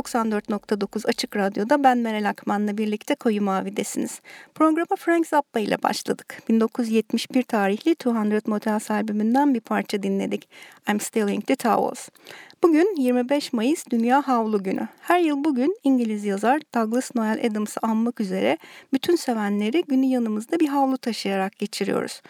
94.9 Açık Radyo'da ben Meral Akman'la birlikte Koyu Mavi'desiniz. Programa Frank Zappa ile başladık. 1971 tarihli 200 Motels albümünden bir parça dinledik. I'm Stealing the Towels. Bugün 25 Mayıs Dünya Havlu Günü. Her yıl bugün İngiliz yazar Douglas Noel Adams'ı anmak üzere bütün sevenleri günü yanımızda bir havlu taşıyarak geçiriyoruz.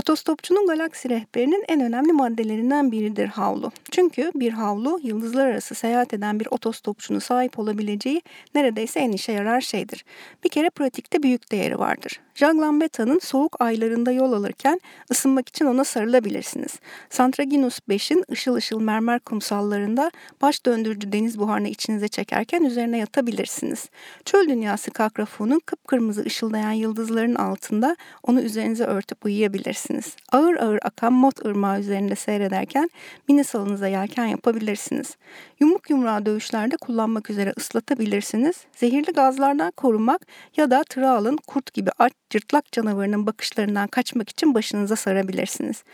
Otostopçunun galaksi rehberinin en önemli maddelerinden biridir havlu. Çünkü bir havlu yıldızlar arası seyahat eden bir otostopçunun sahip olabileceği neredeyse en işe yarar şeydir. Bir kere pratikte büyük değeri vardır. Jacques Lambetta'nın soğuk aylarında yol alırken ısınmak için ona sarılabilirsiniz. Santraginus 5'in ışıl ışıl mermer kumsallarında baş döndürücü deniz buharını içinize çekerken üzerine yatabilirsiniz. Çöl dünyası kakrafuğunun kıpkırmızı ışıldayan yıldızların altında onu üzerinize örtüp uyuyabilirsiniz. Ağır ağır akan Mot ırmağı üzerinde seyrederken mini salınıza yelken yapabilirsiniz. Yumruk yumruğa dövüşlerde kullanmak üzere ıslatabilirsiniz. Zehirli gazlardan korunmak ya da trağalın kurt gibi aç cırtlak canavarının bakışlarından kaçmak için başınıza sarabilirsiniz.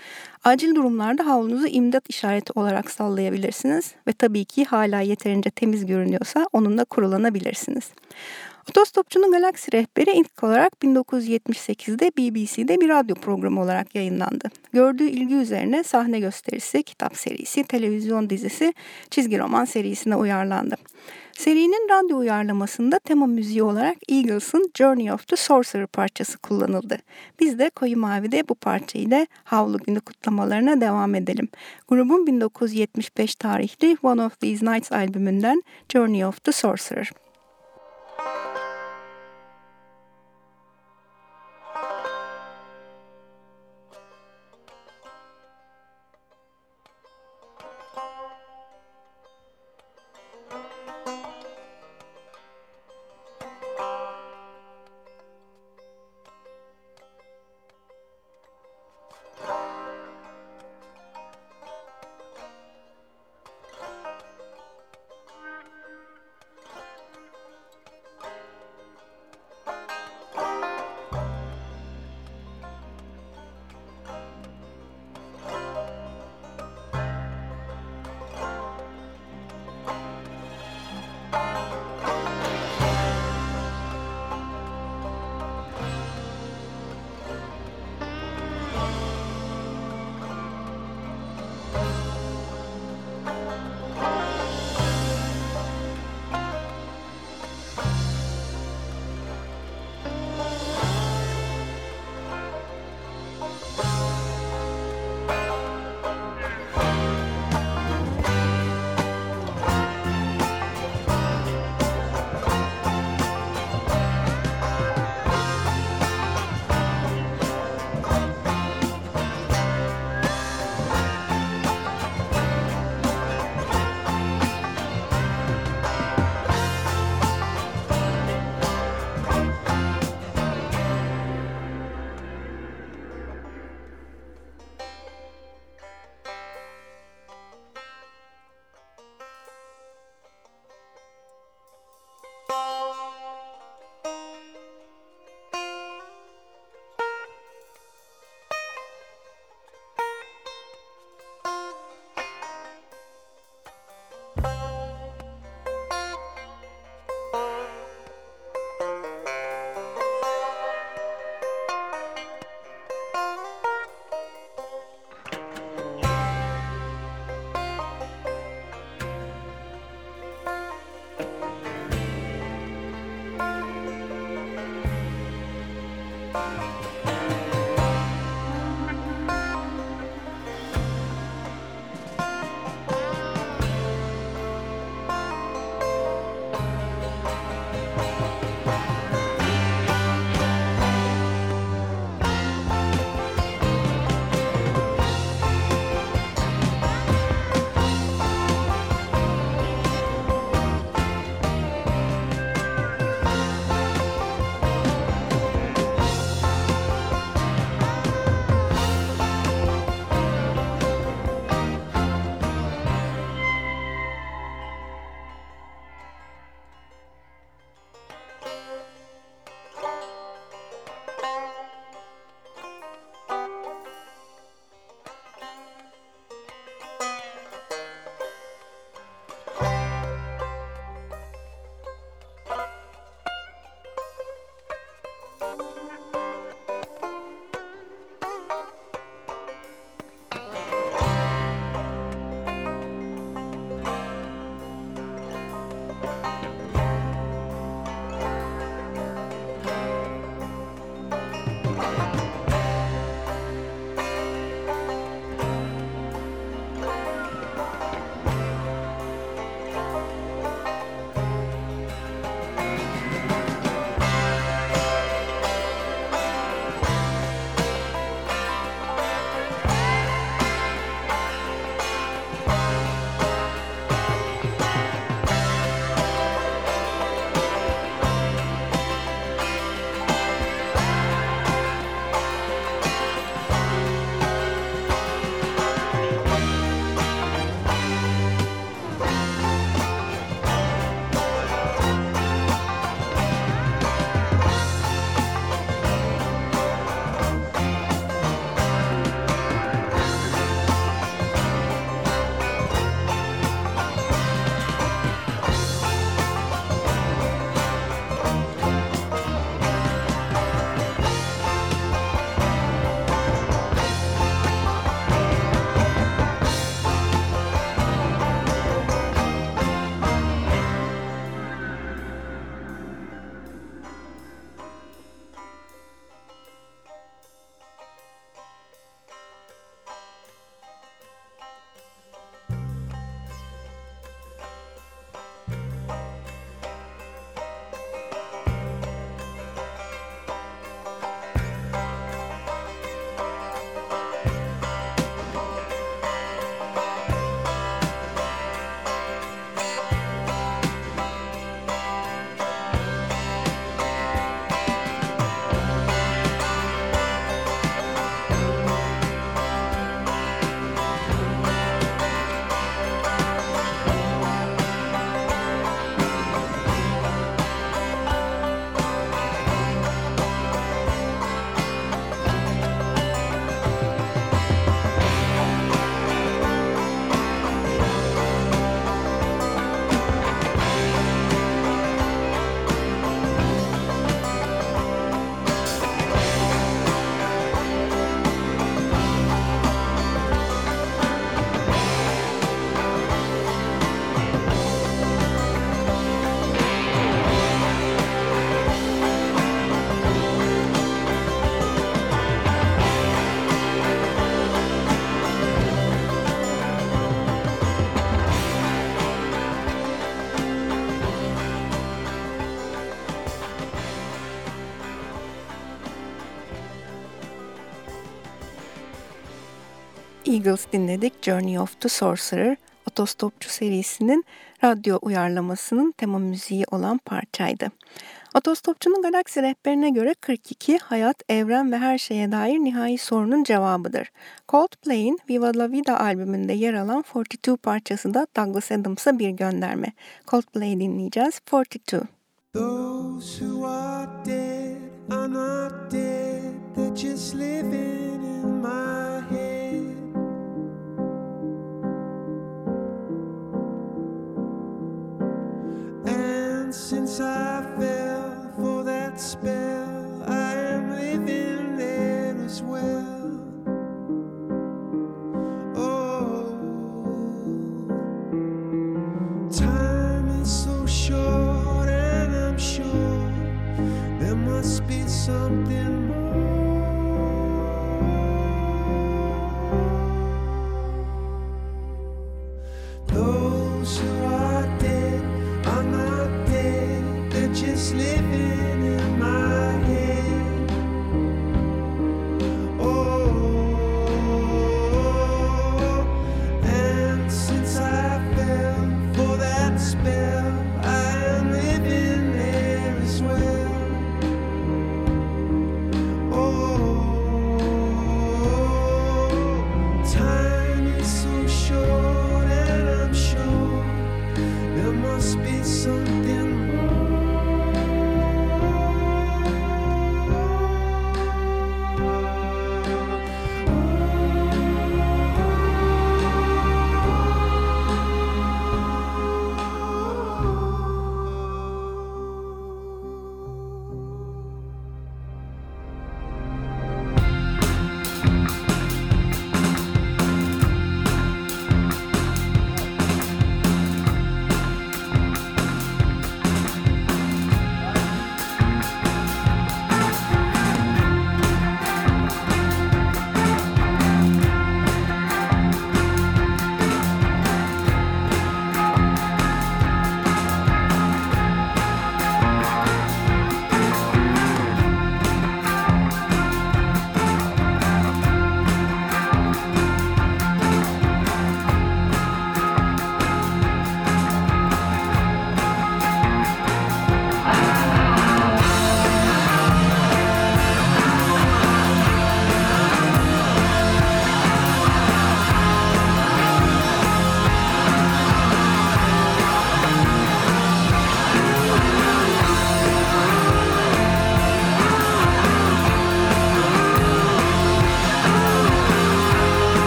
Acil durumlarda havlunuzu imdat işareti olarak sallayabilirsiniz ve tabii ki hala yeterince temiz görünüyorsa onunla kurulanabilirsiniz. Otostopçunun Galaksi Rehberi ilk olarak 1978'de BBC'de bir radyo programı olarak yayınlandı. Gördüğü ilgi üzerine sahne gösterisi, kitap serisi, televizyon dizisi, çizgi roman serisine uyarlandı. Serinin radyo uyarlamasında tema müziği olarak Eagles'ın Journey of the Sorcerer parçası kullanıldı. Biz de Koyu Mavi'de bu parçayı da Havlu Günü kutlamalarına devam edelim. Grubun 1975 tarihli One of These Nights albümünden Journey of the Sorcerer. Eagles dinledik Journey of the Sorcerer, Otostopçu serisinin radyo uyarlamasının tema müziği olan parçaydı. Otostopçunun galaksi rehberine göre 42 hayat, evren ve her şeye dair nihai sorunun cevabıdır. Coldplay'in Viva La Vida albümünde yer alan 42 parçası da Douglas Adams'a bir gönderme. Coldplay dinleyeceğiz 42. Those who are dead are not dead, they're just living in my head. And since I fell for that spell, I am living there as well. Oh, time is so short, and I'm sure there must be something living.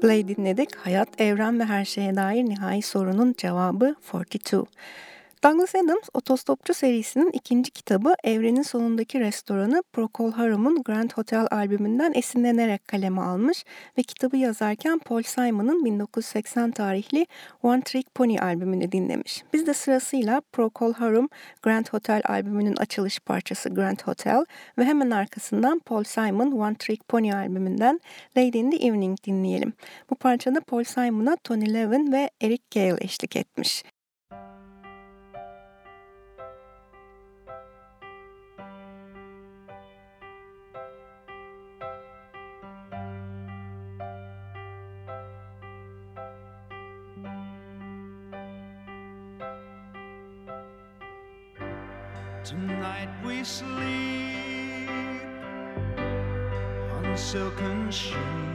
Coldplay dinledik. Hayat, evren ve her şeye dair nihai sorunun cevabı 42. Douglas Adams, Otostopçu serisinin ikinci kitabı Evrenin Sonundaki Restoranı Procol Harum'un Grand Hotel albümünden esinlenerek kaleme almış ve kitabı yazarken Paul Simon'ın 1980 tarihli One Trick Pony albümünü dinlemiş. Biz de sırasıyla Procol Harum Grand Hotel albümünün açılış parçası Grand Hotel ve hemen arkasından Paul Simon One Trick Pony albümünden Lady in the Evening dinleyelim. Bu parçada Paul Simon'a Tony Levin ve Eric Gale eşlik etmiş. Tonight we sleep on silken sheets.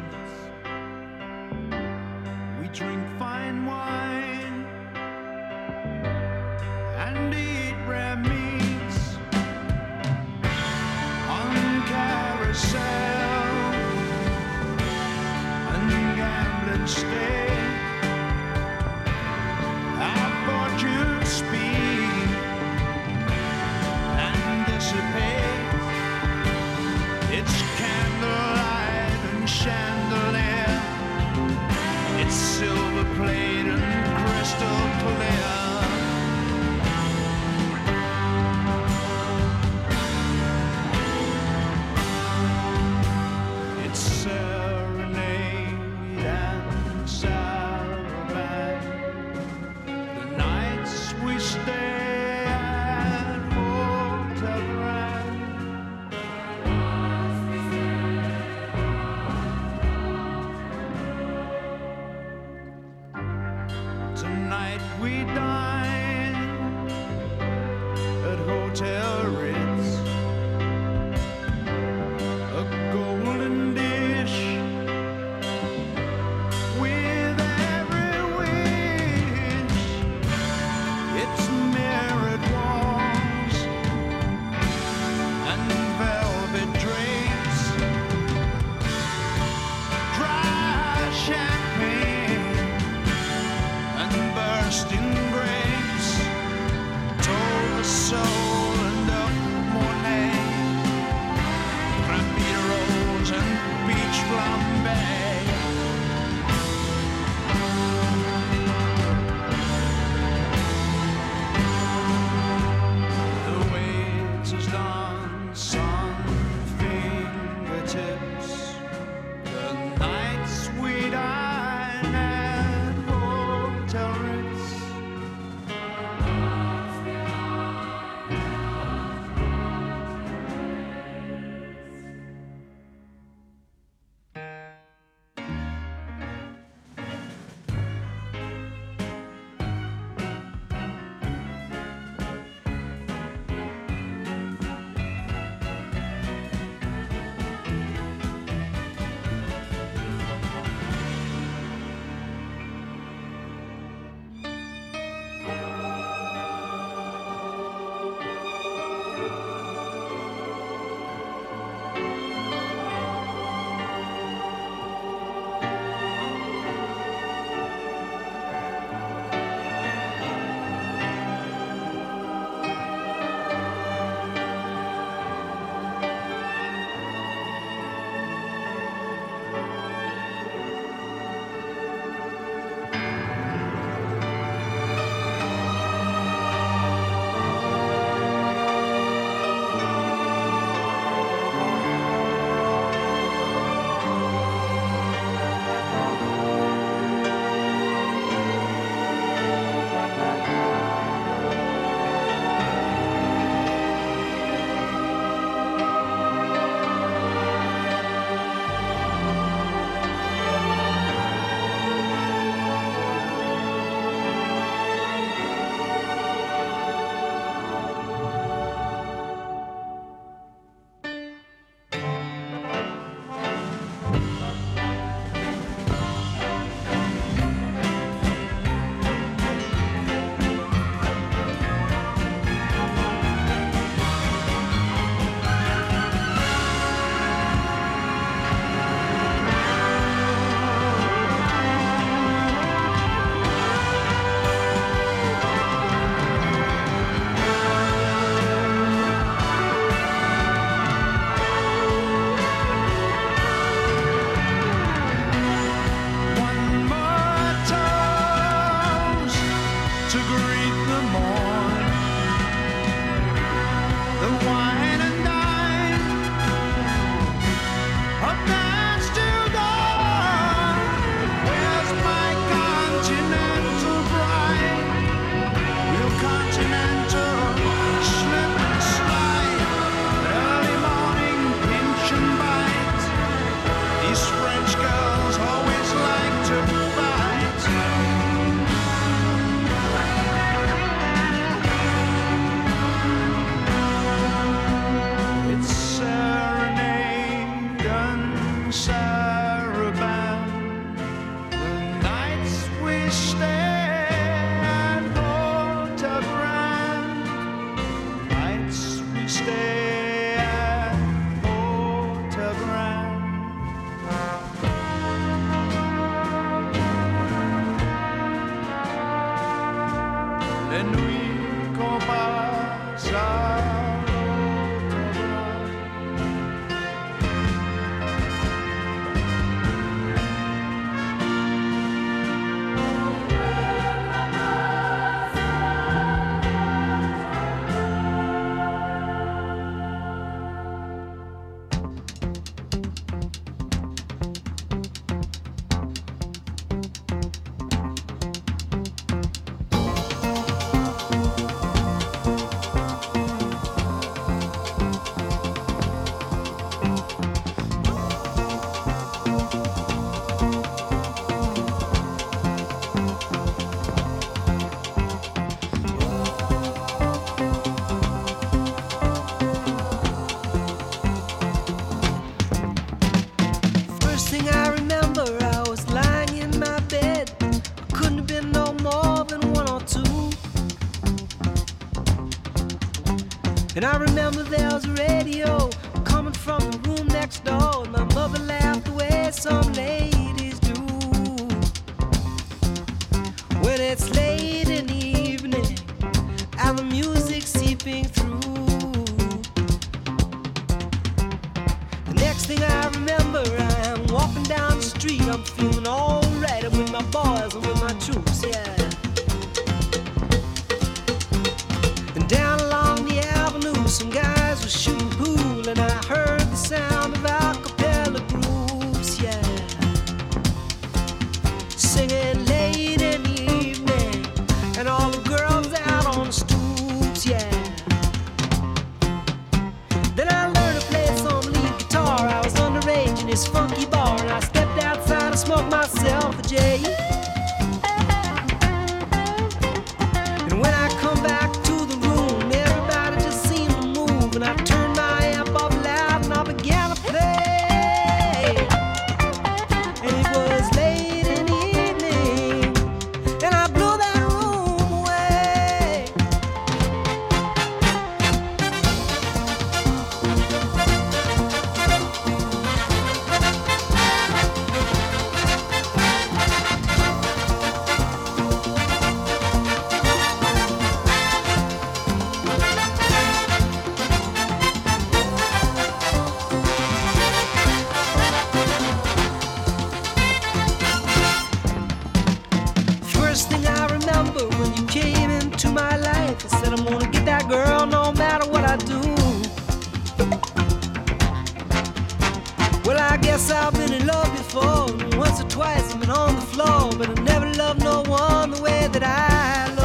Yes, I've been in love before. Once or twice I've been on the floor, but I never loved no one the way that I love.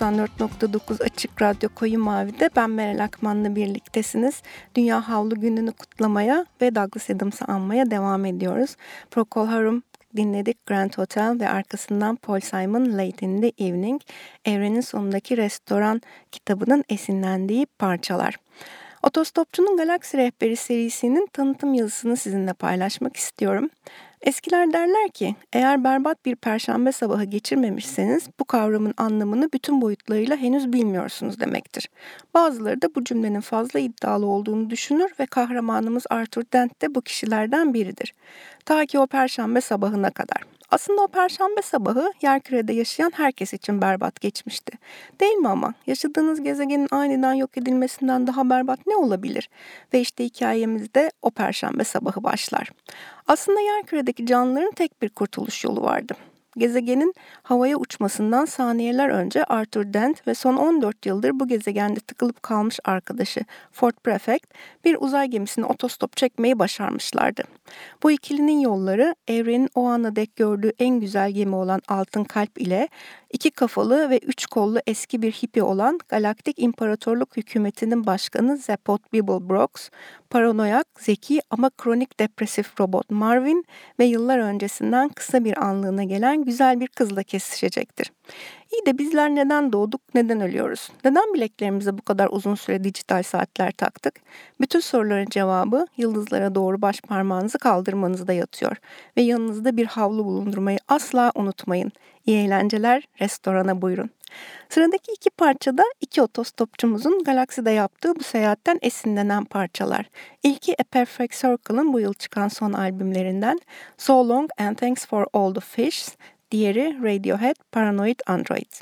94.9 Açık Radyo Koyu Mavi'de ben Meral Akman'la birliktesiniz. Dünya Havlu Günü'nü kutlamaya ve Douglas Adams'ı anmaya devam ediyoruz. Procol Harum dinledik Grand Hotel ve arkasından Paul Simon Late in the Evening, Evrenin Sonundaki Restoran kitabının esinlendiği parçalar. Otostopçunun Galaksi Rehberi serisinin tanıtım yazısını sizinle paylaşmak istiyorum. Eskiler derler ki eğer berbat bir perşembe sabahı geçirmemişseniz bu kavramın anlamını bütün boyutlarıyla henüz bilmiyorsunuz demektir. Bazıları da bu cümlenin fazla iddialı olduğunu düşünür ve kahramanımız Arthur Dent de bu kişilerden biridir. Ta ki o perşembe sabahına kadar. Aslında o perşembe sabahı yerkürede yaşayan herkes için berbat geçmişti. Değil mi ama? Yaşadığınız gezegenin aniden yok edilmesinden daha berbat ne olabilir? Ve işte hikayemizde o perşembe sabahı başlar. Aslında yerküredeki canlıların tek bir kurtuluş yolu vardı gezegenin havaya uçmasından saniyeler önce Arthur Dent ve son 14 yıldır bu gezegende tıkılıp kalmış arkadaşı Ford Prefect bir uzay gemisini otostop çekmeyi başarmışlardı. Bu ikilinin yolları evrenin o ana dek gördüğü en güzel gemi olan Altın Kalp ile iki kafalı ve üç kollu eski bir hippi olan Galaktik İmparatorluk Hükümeti'nin başkanı Zepot Beeblebrox, paranoyak, zeki ama kronik depresif robot Marvin ve yıllar öncesinden kısa bir anlığına gelen güzel bir kızla kesişecektir. İyi de bizler neden doğduk, neden ölüyoruz? Neden bileklerimize bu kadar uzun süre dijital saatler taktık? Bütün soruların cevabı yıldızlara doğru baş parmağınızı kaldırmanızda yatıyor. Ve yanınızda bir havlu bulundurmayı asla unutmayın. İyi eğlenceler, restorana buyurun. Sıradaki iki parçada iki otostopçumuzun galakside yaptığı bu seyahatten esinlenen parçalar. İlki A Perfect Circle'ın bu yıl çıkan son albümlerinden So Long and Thanks for All the Fish, diğeri Radiohead Paranoid Android.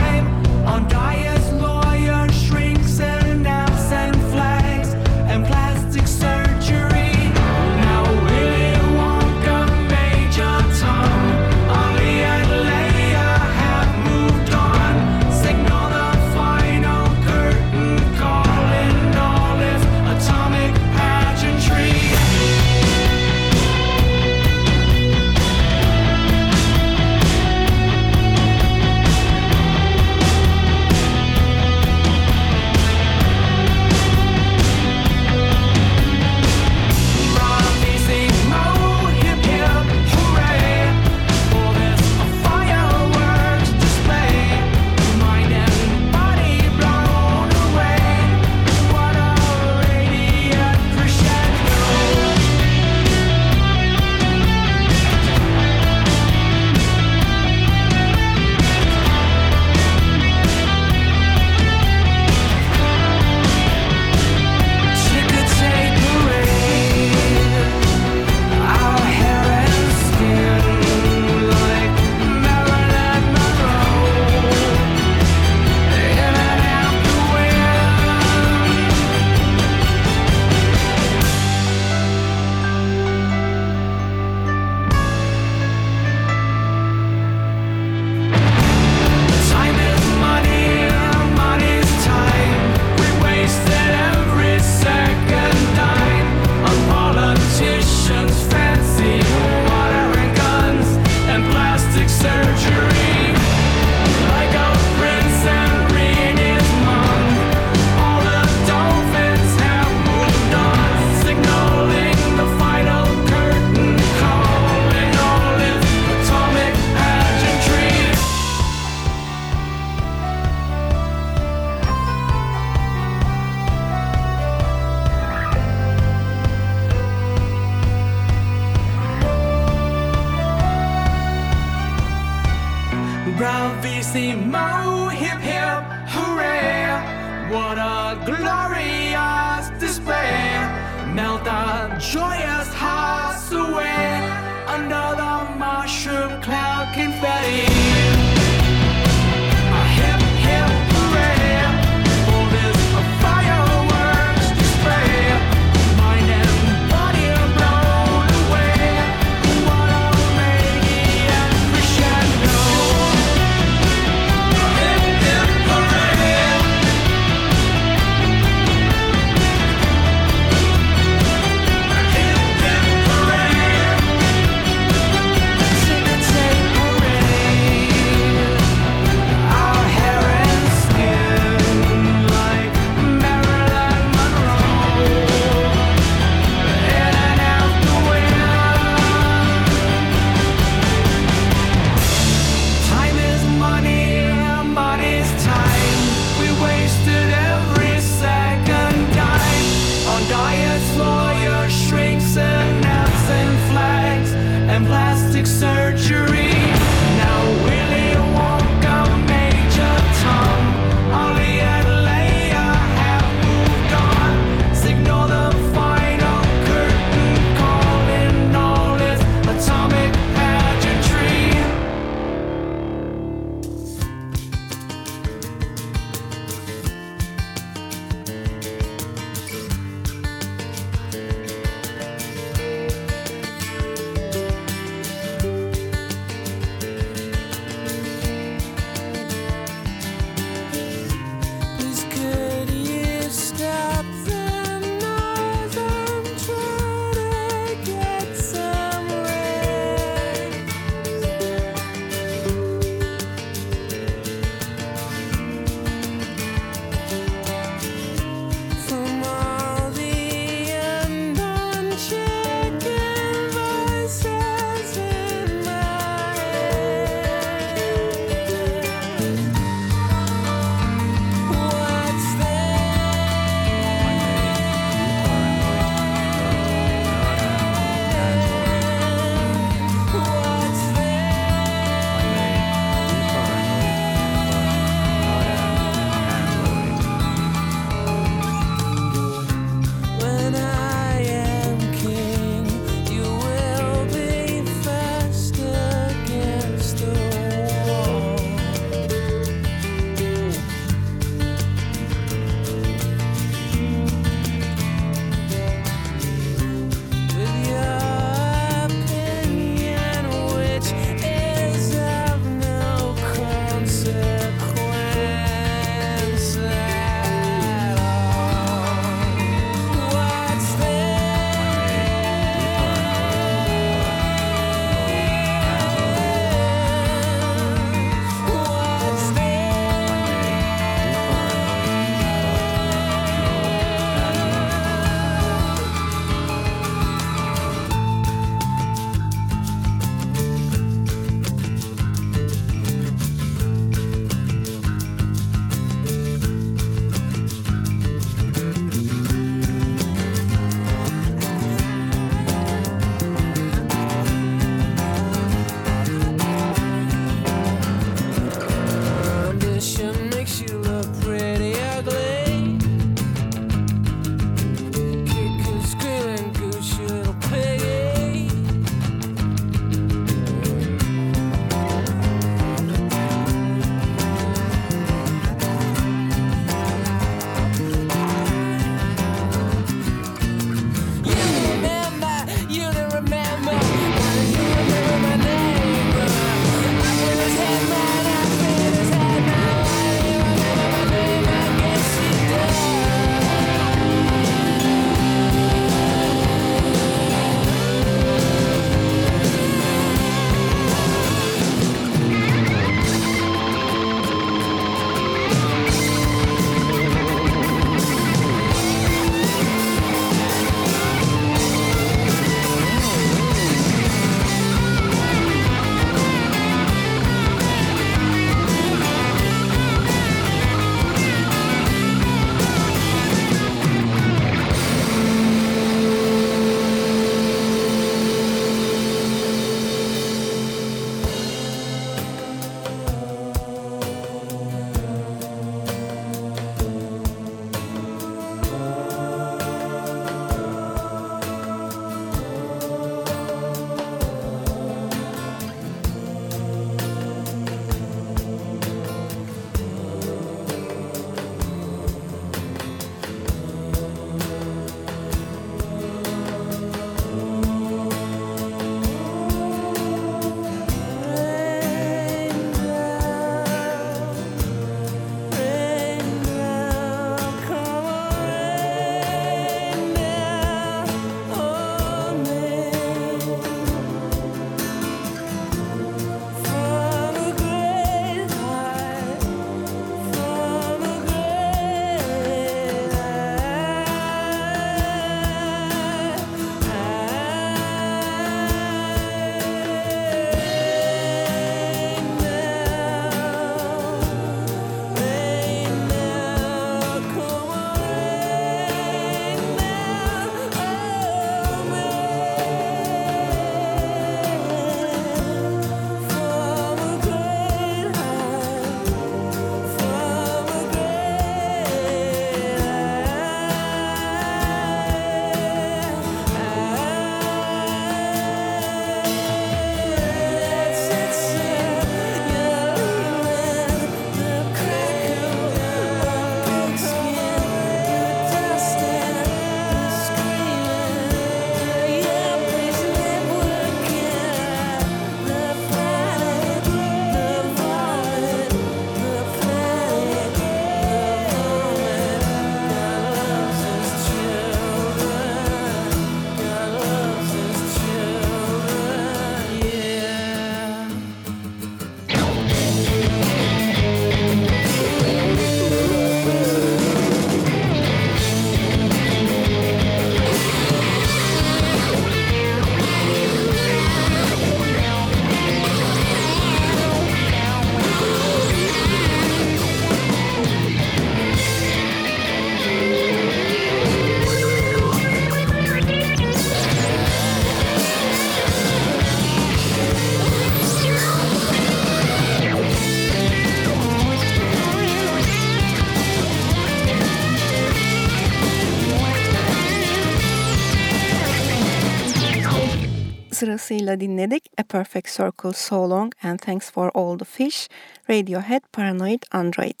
Sırasıyla dinledik A Perfect Circle, So Long and Thanks for All the Fish, Radiohead, Paranoid Android.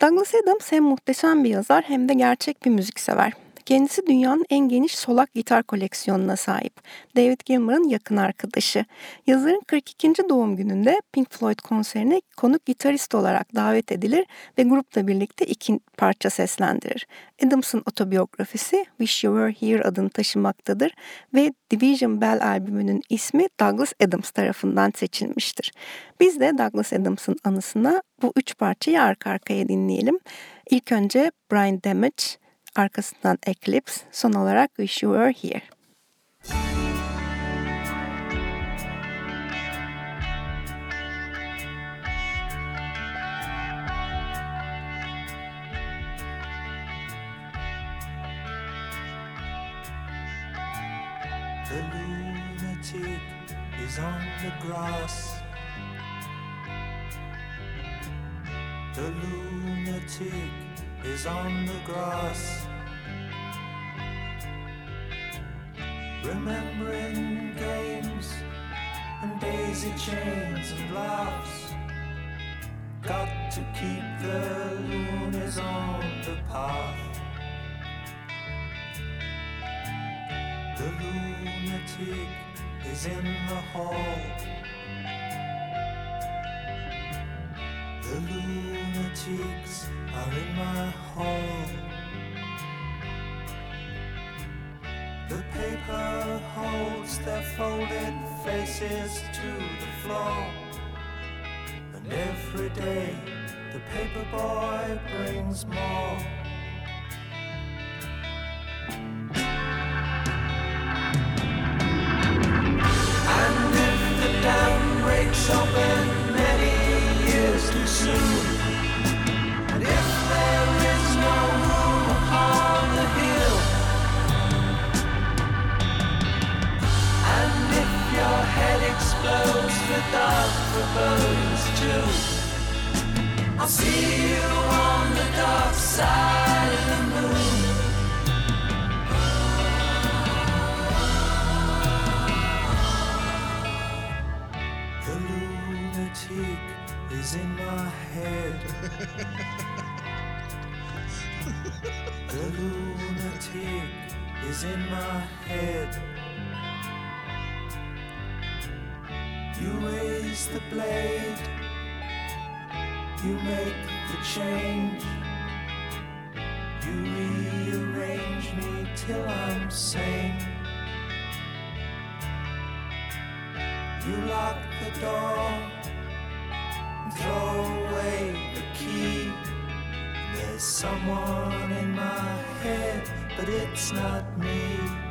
Douglas Adams hem muhteşem bir yazar hem de gerçek bir müziksever. Kendisi dünyanın en geniş solak gitar koleksiyonuna sahip. David Gilmour'un yakın arkadaşı. Yazarın 42. doğum gününde Pink Floyd konserine konuk gitarist olarak davet edilir ve grupla birlikte iki parça seslendirir. Adams'ın otobiyografisi Wish You Were Here adını taşımaktadır ve Division Bell albümünün ismi Douglas Adams tarafından seçilmiştir. Biz de Douglas Adams'ın anısına bu üç parçayı arka arkaya dinleyelim. İlk önce Brian Damage, arkasından Eclipse, son olarak Wish You Were Here. The lunatic is on the grass. The lunatic is on the grass. Remembering games and daisy chains and laughs. Got to keep the loonies on the path. The lunatic is in the hall. The lunatics are in my hall. The paper holds their folded faces to the floor. And every day the paper boy brings more. Dark forebodings too, I'll see you on the dark side of the moon. The lunatic is in my head. the lunatic is in my head. You raise the blade, you make the change. You rearrange me till I'm sane. You lock the door throw away the key. There's someone in my head, but it's not me.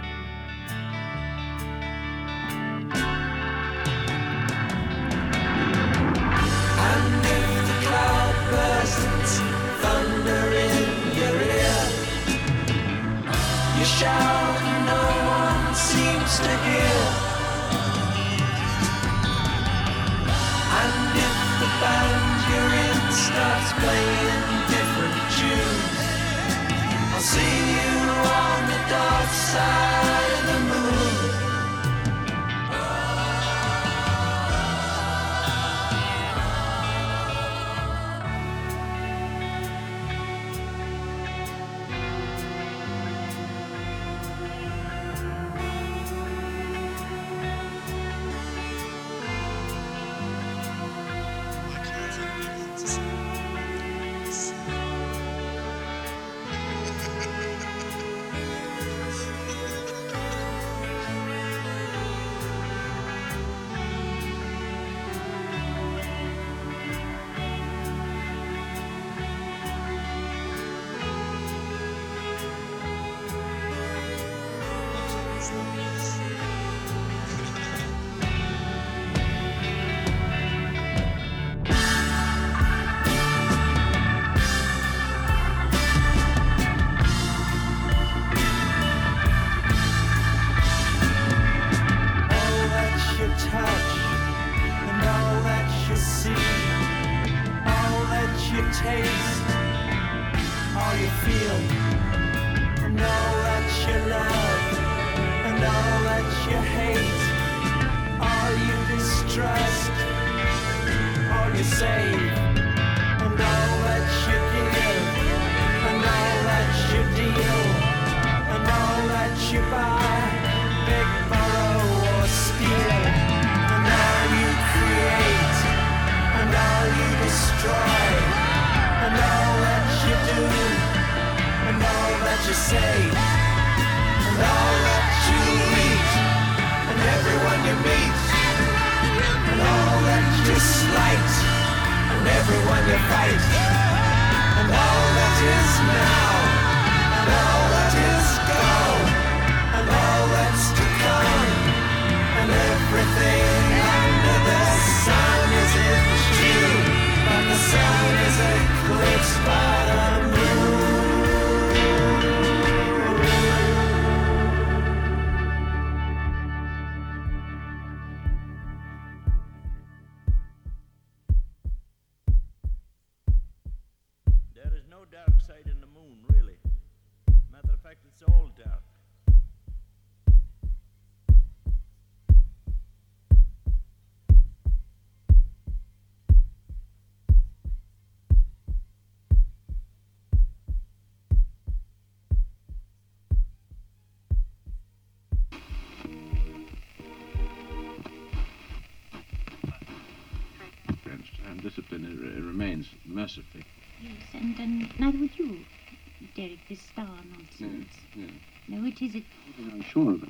mercifully. Yes, and, and neither would you, Derek, this star nonsense. No, no. no it isn't. I'm sure of it.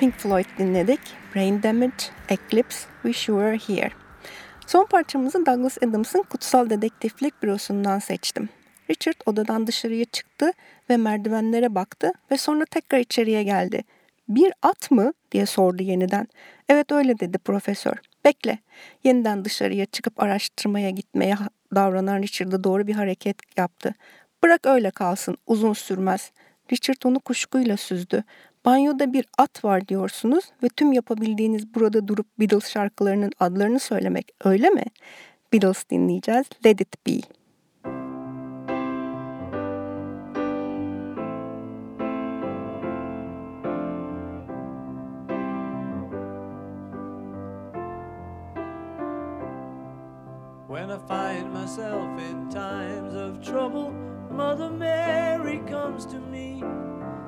Pink Floyd dinledik. Brain Damage, Eclipse, Wish You Were Here. Son parçamızı Douglas Adams'ın Kutsal Dedektiflik Bürosu'ndan seçtim. Richard odadan dışarıya çıktı ve merdivenlere baktı ve sonra tekrar içeriye geldi. Bir at mı diye sordu yeniden. Evet öyle dedi profesör. Bekle. Yeniden dışarıya çıkıp araştırmaya gitmeye davranan Richard'a doğru bir hareket yaptı. Bırak öyle kalsın uzun sürmez. Richard onu kuşkuyla süzdü. Banyoda bir at var diyorsunuz ve tüm yapabildiğiniz burada durup Beatles şarkılarının adlarını söylemek öyle mi? Beatles dinleyeceğiz. Let It Be. When I find myself in times of trouble, Mother Mary comes to me,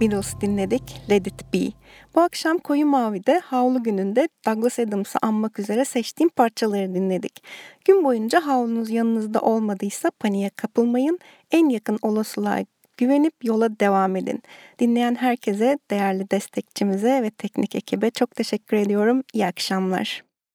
Beatles dinledik Let It Be. Bu akşam Koyu Mavi'de Havlu gününde Douglas Adams'ı anmak üzere seçtiğim parçaları dinledik. Gün boyunca havlunuz yanınızda olmadıysa paniğe kapılmayın. En yakın olasılığa güvenip yola devam edin. Dinleyen herkese, değerli destekçimize ve teknik ekibe çok teşekkür ediyorum. İyi akşamlar.